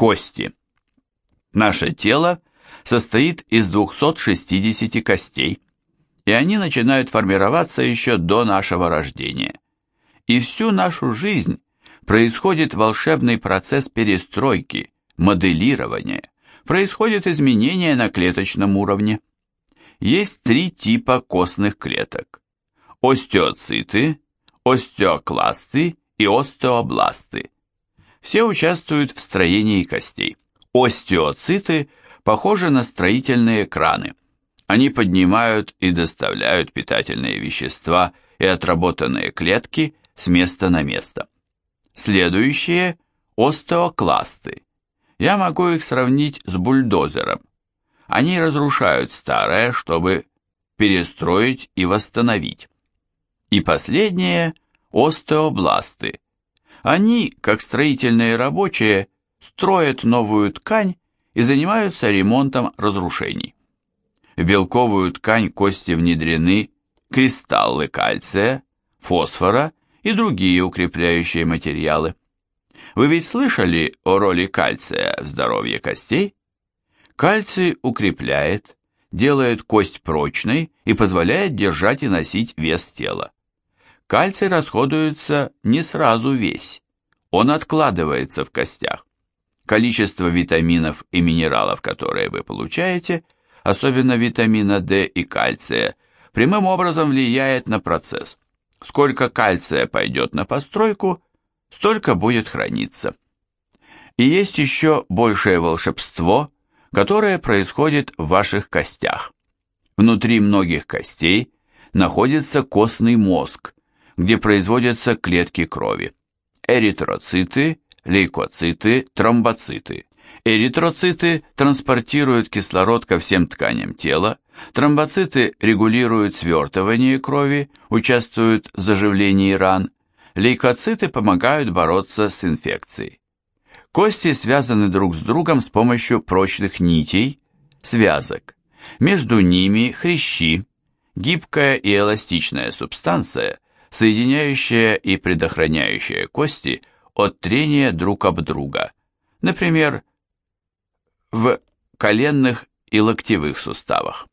Кости. Наше тело состоит из 260 костей, и они начинают формироваться еще до нашего рождения. И всю нашу жизнь происходит волшебный процесс перестройки, моделирования, происходит изменение на клеточном уровне. Есть три типа костных клеток. Остеоциты, остеокласты и остеобласты. Все участвуют в строении костей. Остеоциты похожи на строительные краны. Они поднимают и доставляют питательные вещества и отработанные клетки с места на место. Следующие – остеокласты. Я могу их сравнить с бульдозером. Они разрушают старое, чтобы перестроить и восстановить. И последнее – остеобласты. Они, как строительные рабочие, строят новую ткань и занимаются ремонтом разрушений. В белковую ткань кости внедрены кристаллы кальция, фосфора и другие укрепляющие материалы. Вы ведь слышали о роли кальция в здоровье костей? Кальций укрепляет, делает кость прочной и позволяет держать и носить вес тела. Кальций расходуется не сразу весь, он откладывается в костях. Количество витаминов и минералов, которые вы получаете, особенно витамина D и кальция, прямым образом влияет на процесс. Сколько кальция пойдет на постройку, столько будет храниться. И есть еще большее волшебство, которое происходит в ваших костях. Внутри многих костей находится костный мозг, где производятся клетки крови. Эритроциты, лейкоциты, тромбоциты. Эритроциты транспортируют кислород ко всем тканям тела, тромбоциты регулируют свертывание крови, участвуют в заживлении ран, лейкоциты помогают бороться с инфекцией. Кости связаны друг с другом с помощью прочных нитей, связок. Между ними хрящи, гибкая и эластичная субстанция, соединяющая и предохраняющая кости от трения друг об друга, например, в коленных и локтевых суставах.